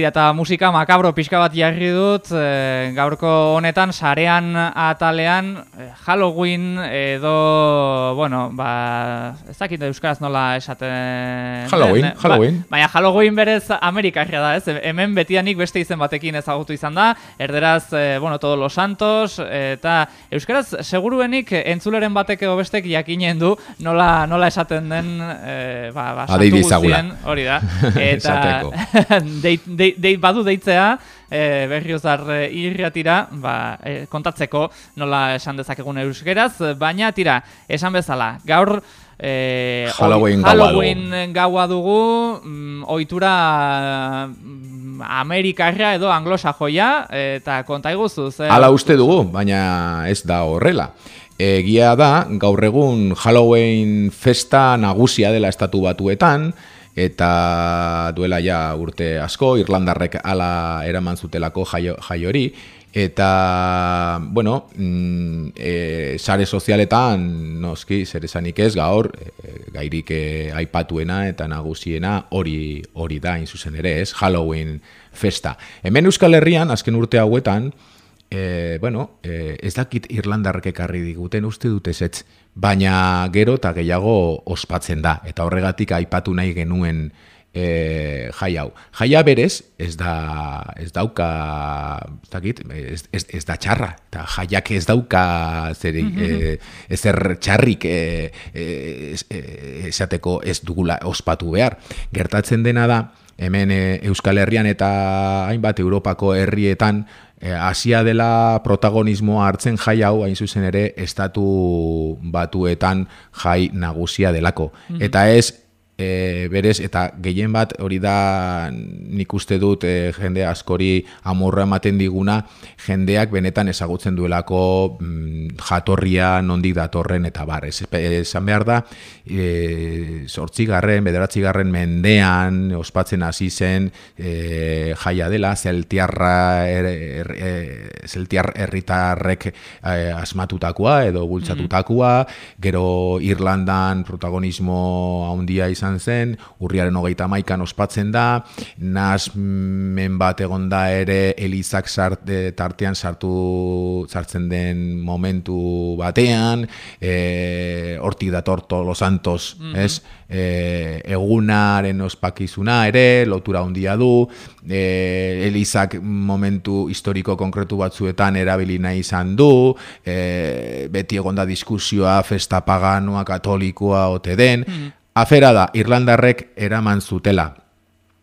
eguzquiplaza.net.
eta musika makabro pixka bat jarri dut e, gaurko honetan sarean atalean e, Halloween edo bueno, ba ez dakit euskaraz nola esaten
Halloween,
den,
Halloween.
Ba, baina Halloween berez Amerikarria da, ez? Hemen betianik beste izen batekin ezagutu izan da. Erderaz, e, bueno, todos los santos eta euskaraz seguruenik entzuleren batek edo bestek jakinen du nola nola esaten den e, ba, ba hori da. Eta dei, dei, badu deitzea, e, berriozar e, irriatira, ba, e, kontatzeko nola esan dezakegun euskeraz, baina tira, esan bezala, gaur
e, Halloween,
Halloween gaua dugu, mm, oitura mm, Amerikarra edo anglosa joia, eta konta iguzuz.
Hala uste dugu, baina ez da horrela. Egia da, gaur egun Halloween festa nagusia dela estatu batuetan, eta duela ja urte asko, Irlandarrek ala eraman zutelako jaio, hori, eta, bueno, mm, e, sare sozialetan, noski, zer esanik ez, gaur, e, gairik e, aipatuena eta nagusiena hori hori da, inzuzen ere, ez, Halloween festa. Hemen Euskal Herrian, azken urte hauetan, e, bueno, e, ez dakit Irlandarrek ekarri diguten uste dute zetz, baina gero eta gehiago ospatzen da, eta horregatik aipatu nahi genuen e, jai hau. Jaia berez, ez da ez dauka, ez, dakit, ez, ez, ez da txarra, eta jaiak ez dauka zer, mm ezer txarrik e, e, esateko ez dugula ospatu behar. Gertatzen dena da, hemen Euskal Herrian eta hainbat Europako herrietan Eh, Asia dela protagonismoa hartzen jai hau hain zuzen ere estatu batuetan jai nagusia delako. Mhm. Eta ez e, berez, eta gehien bat hori da nik uste dut e, jende askori amorra ematen diguna, jendeak benetan ezagutzen duelako mm, jatorria nondik datorren eta bar. esan behar da, e, sortzi garren, bederatzi garren mendean, ospatzen hasi zen e, jaia dela, zeltiarra er, er, er, zeltiar erritarrek e, asmatutakoa edo bultzatutakoa, gero Irlandan protagonismo handia izan izan zen, urriaren hogeita maikan ospatzen da, men bat egon da ere elizak sarte, tartean sartu sartzen den momentu batean, e, hortik dator los santos, mm ez? E, egunaren ospakizuna ere, lotura handia du, e, elizak momentu historiko konkretu batzuetan erabili nahi izan du, e, beti egonda diskusioa, festa paganoa, katolikoa, ote den, mm Afera da, Irlandarrek eraman zutela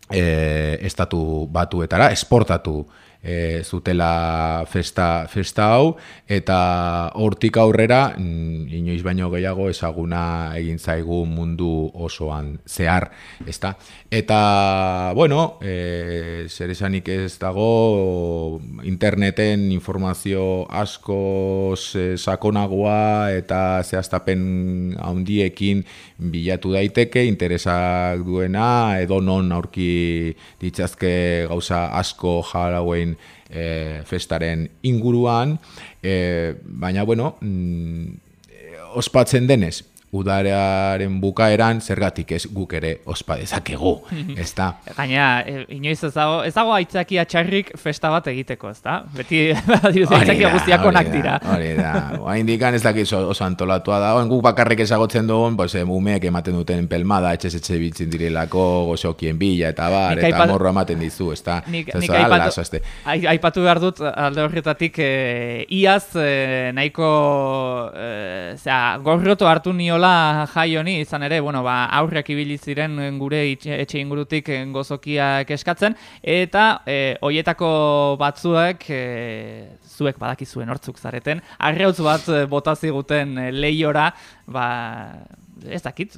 e, estatu batuetara, esportatu e, zutela festa, festa hau, eta hortik aurrera, inoiz baino gehiago ezaguna egin zaigu mundu osoan zehar, ezta? Eta, bueno, e, zer esanik ez dago, interneten informazio asko sakonagoa eta zehaztapen handiekin bilatu daiteke, interesak duena, edo non aurki ditzazke gauza asko jarauen e, festaren inguruan, e, baina, bueno, mm, ospatzen denez, udarearen bukaeran zergatik ez guk ere ospa dezakegu, ezta?
Gaina, e, inoiz ez dago, ez dago aitzakia txarrik festa bat egiteko, ezta? Beti aitzakia guztiak onak dira.
Hori da, hori dikan ez dakit oso antolatua da, guk bakarrik ezagotzen dugun, pues, mumeek ematen duten pelmada, etxe etxe bitzen direlako, gozokien bila, eta bar, eta aipat... morro ematen dizu, ezta?
Nik, nik aipatu, aipatu behar dut, alde horretatik, e, iaz, e, nahiko, e, zera, gorroto hartu nio giniola jai honi, izan ere, bueno, ba, aurreak ibili ziren gure etxe ingurutik gozokiak eskatzen, eta e, hoietako batzuek, e, zuek badakizuen hortzuk zareten, arreutz bat bota ziguten lehiora, ba, ez dakit,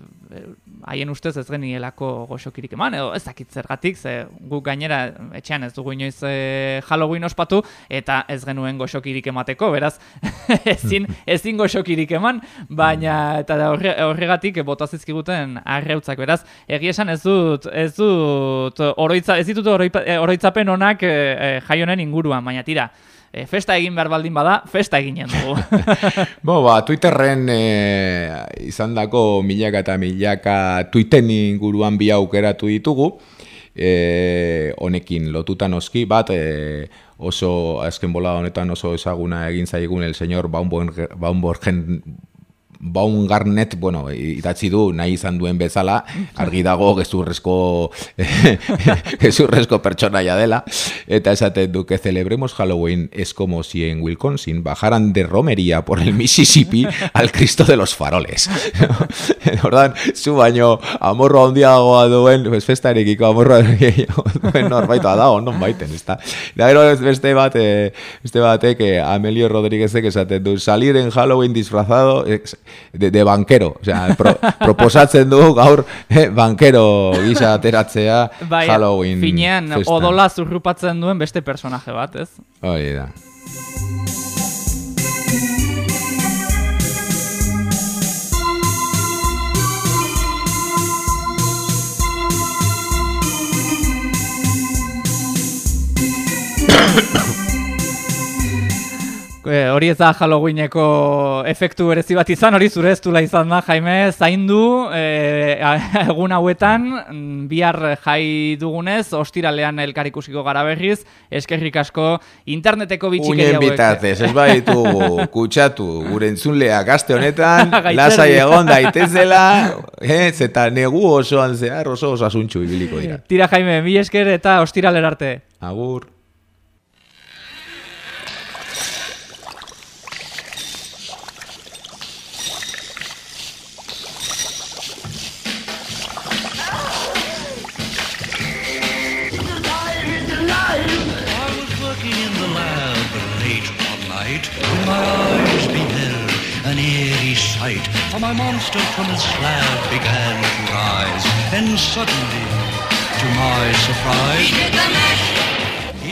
haien ustez ez genielako goxokirik eman, edo ez dakit zergatik, ze guk gainera etxean ez dugu inoiz e, Halloween ospatu, eta ez genuen goxokirik emateko, beraz, ezin, ezin goxokirik eman, baina eta horregatik botazizkiguten arreutzak, beraz, egi esan ez dut, ez dut, oroitza, ez ditut oroitzapen onak e, e, jaionen inguruan, baina tira, e, festa egin behar baldin bada, festa eginen dugu.
Bo, ba, Twitterren e, izan dako milaka eta milaka Twitteren inguruan bi aukeratu ditugu, e, honekin lotutan oski, bat, e, oso azken bola honetan oso ezaguna egin zaigun el señor Baumborgen Baumgarnet, bueno, idatzi du nahi izan duen bezala, argi dago gezurrezko gezurrezko pertsonaia dela, eta esaten du que celebremos Halloween es como si en Wisconsin bajaran de romería por el Mississippi al Cristo de los faroles. Ordan, zu baino amorro handiagoa duen, pues festarekiko amorro duen norbaitoa da, non baiten, ez da. Da, beste bat, eh, beste batek, eh, Amelio Rodríguezek esaten du, salir en Halloween disfrazado, de, de banquero, o sea, pro, proposatzen du gaur eh, bankero gisa ateratzea bai, Halloween
finean, odola zurrupatzen duen beste personaje bat, ez?
Hoi da.
E, hori ez da Halloweeneko efektu berezi bat izan, hori zure ez izan da, Jaime, zaindu e, egun hauetan, mm, bihar jai dugunez, ostiralean elkarikusiko gara berriz, eskerrik asko interneteko bitxik
Unen bitartez, ez baitu kutsatu, gure entzunlea gazte honetan, lasai egon daitezela, ez, eta negu osoan zehar oso osasuntxu ibiliko dira.
Tira, Jaime, mi esker eta ostiraler arte.
Agur. For my monster from his slab began to rise. And suddenly, to my surprise...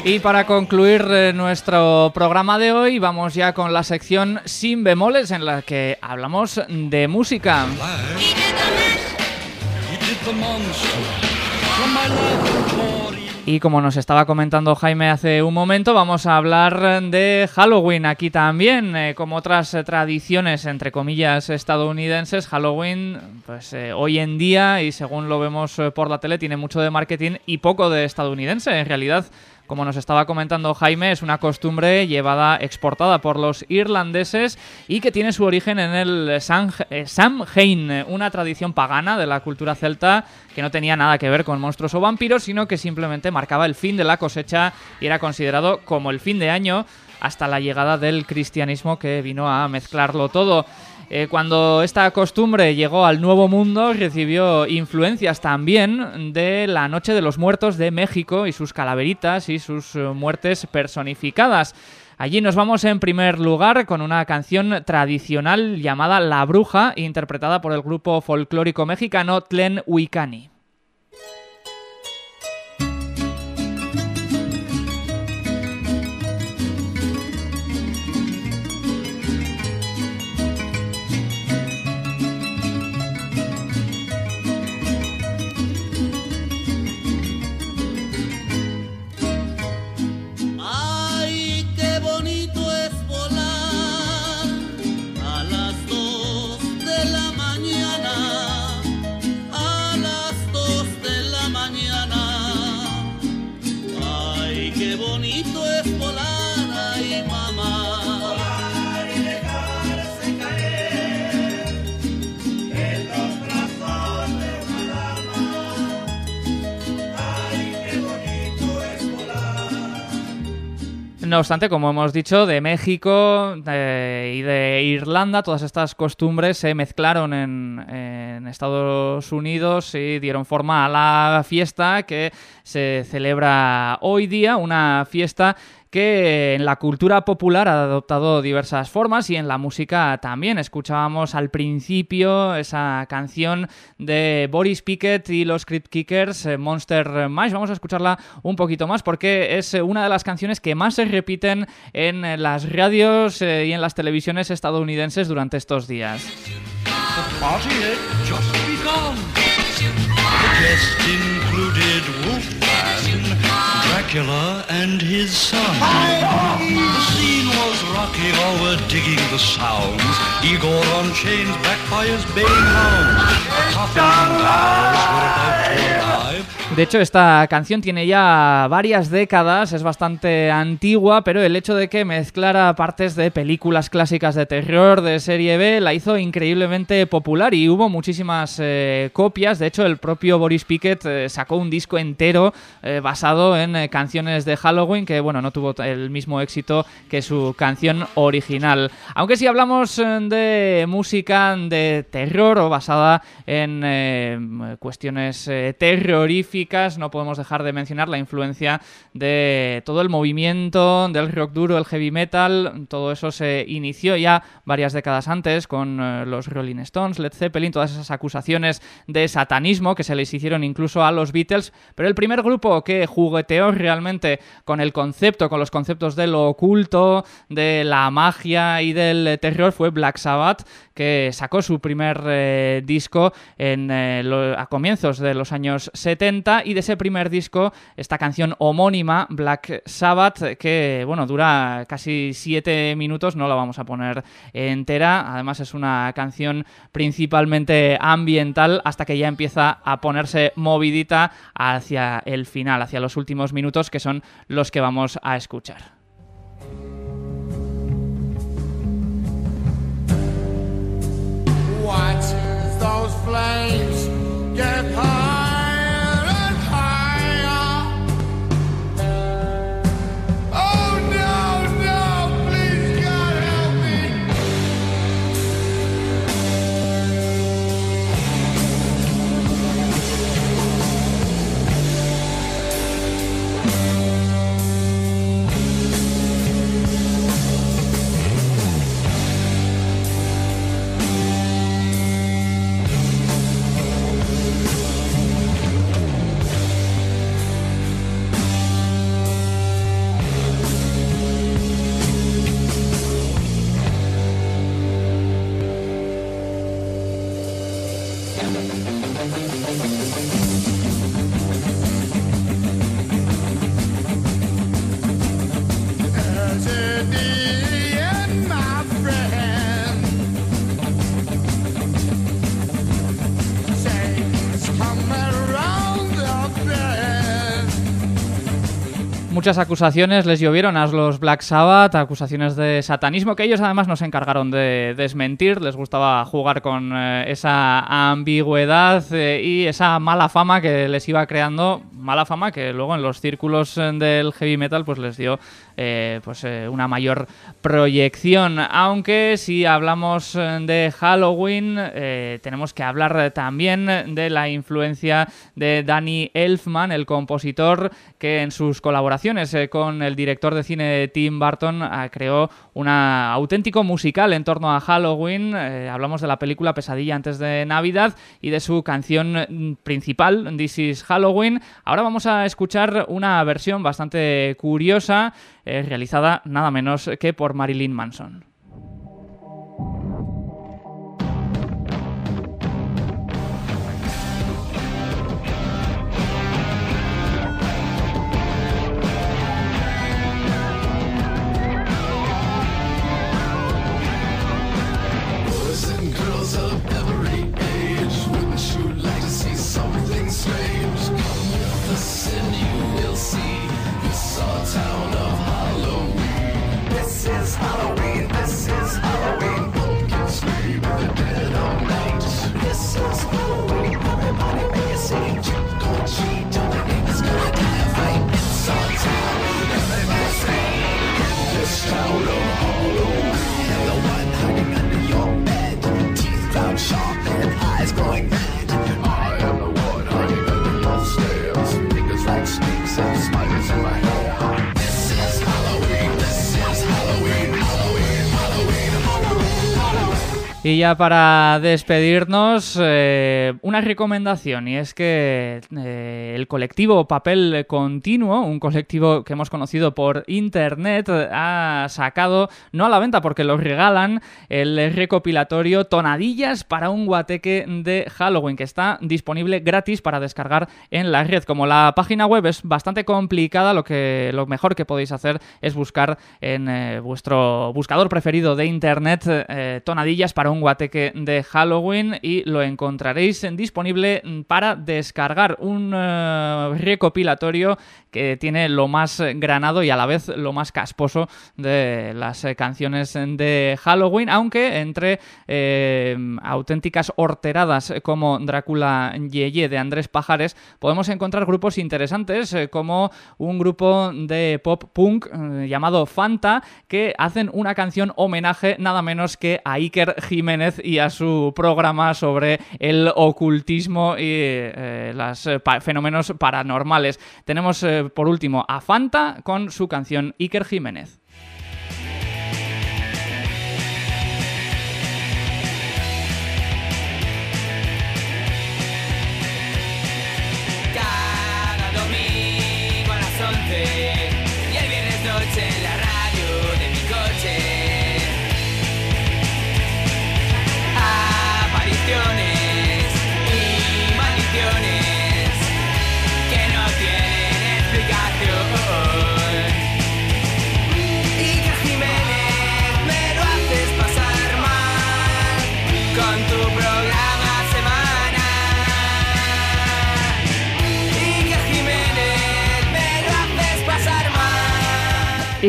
Y para concluir eh, nuestro programa de hoy, vamos ya con la sección Sin Bemoles, en la que hablamos de música. Y como nos estaba comentando Jaime hace un momento, vamos a hablar de Halloween aquí también. Eh, como otras tradiciones, entre comillas, estadounidenses, Halloween, pues eh, hoy en día, y según lo vemos eh, por la tele, tiene mucho de marketing y poco de estadounidense. En realidad, como nos estaba comentando Jaime, es una costumbre llevada, exportada por los irlandeses y que tiene su origen en el Samhain, una tradición pagana de la cultura celta que no tenía nada que ver con monstruos o vampiros, sino que simplemente marcaba el fin de la cosecha y era considerado como el fin de año hasta la llegada del cristianismo que vino a mezclarlo todo. Eh, cuando esta costumbre llegó al Nuevo Mundo, recibió influencias también de la Noche de los Muertos de México y sus calaveritas y sus eh, muertes personificadas. Allí nos vamos en primer lugar con una canción tradicional llamada La Bruja, interpretada por el grupo folclórico mexicano Tlen Huicani.
No obstante, como hemos dicho, de México y de Irlanda, todas estas costumbres se mezclaron en, en, Estados Unidos y dieron forma a la fiesta que se celebra hoy día, una fiesta que en la cultura popular ha adoptado diversas formas y en la música también. Escuchábamos al principio esa canción de Boris Pickett y los Crypt Kickers, eh, Monster Mash. Vamos a escucharla un poquito más porque es una de las canciones que más se repiten en las radios eh, y en las televisiones estadounidenses durante estos días. Dracula and his son. The scene was rocky, all were digging the sounds. Igor on chains, backed by his baying hounds. The coffin gallows were about to arrive. De hecho, esta canción tiene ya varias décadas, es bastante antigua, pero el hecho de que mezclara partes de películas clásicas de terror de serie B la hizo increíblemente popular y hubo muchísimas eh, copias. De hecho, el propio Boris Pickett eh, sacó un disco entero eh, basado en canciones de Halloween que, bueno, no tuvo el mismo éxito que su canción original. Aunque si hablamos de música de terror o basada en cuestiones terroríficas, no podemos dejar de mencionar la influencia de todo el movimiento del rock duro, el heavy metal, todo eso se inició ya varias décadas antes con eh, los Rolling Stones, Led Zeppelin, todas esas acusaciones de satanismo que se les hicieron incluso a los Beatles, pero el primer grupo que jugueteó realmente con el concepto, con los conceptos de lo oculto, de la magia y del terror fue Black Sabbath, que sacó su primer eh, disco en, eh, a comienzos de los años 70 y de ese primer disco esta canción homónima Black Sabbath que bueno dura casi siete minutos no la vamos a poner entera además es una canción principalmente ambiental hasta que ya empieza a ponerse movidita hacia el final hacia los últimos minutos que son los que vamos a escuchar. Muchas acusaciones les llovieron a los Black Sabbath, acusaciones de satanismo que ellos además no se encargaron de desmentir, les gustaba jugar con eh, esa ambigüedad eh, y esa mala fama que les iba creando, mala fama que luego en los círculos eh, del heavy metal pues les dio pues una mayor proyección, aunque si hablamos de Halloween tenemos que hablar también de la influencia de Danny Elfman, el compositor que en sus colaboraciones eh, con el director de cine Tim Burton ah, creó un auténtico musical en torno a Halloween. Eh, hablamos de la película Pesadilla antes de Navidad y de su canción mm, principal, This is Halloween. Ahora vamos a escuchar una versión bastante curiosa eh, realizada nada menos que por Marilyn Manson. Y ya para despedirnos, eh, una recomendación, y es que eh, el colectivo Papel Continuo, un colectivo que hemos conocido por internet, ha sacado, no a la venta porque lo regalan, el recopilatorio Tonadillas para un guateque de Halloween, que está disponible gratis para descargar en la red. Como la página web es bastante complicada, lo, que, lo mejor que podéis hacer es buscar en eh, vuestro buscador preferido de internet Tonadillas para un guateque de Halloween y lo encontraréis disponible para descargar. Un eh, recopilatorio que tiene lo más granado y a la vez lo más casposo de las eh, canciones de Halloween, aunque entre eh, auténticas horteradas como Drácula Yeye de Andrés Pajares podemos encontrar grupos interesantes como un grupo de pop punk llamado Fanta que hacen una canción homenaje nada menos que a Iker Jiménez y a su programa sobre el ocultismo y eh, los eh, fenómenos paranormales. Tenemos eh, por último a Fanta con su canción Iker Jiménez.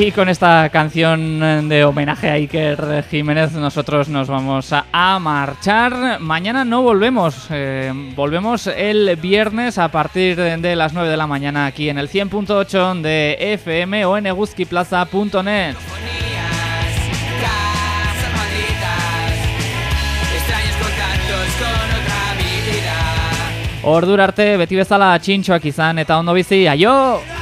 Y con esta canción de homenaje a Iker Jiménez nosotros nos vamos a, marchar. Mañana no volvemos, eh, volvemos el viernes a partir de las 9 de la mañana aquí en el 100.8 de FM o en eguzquiplaza.net. Ordura arte beti bezala txintxoak izan eta ondo bizi, aio!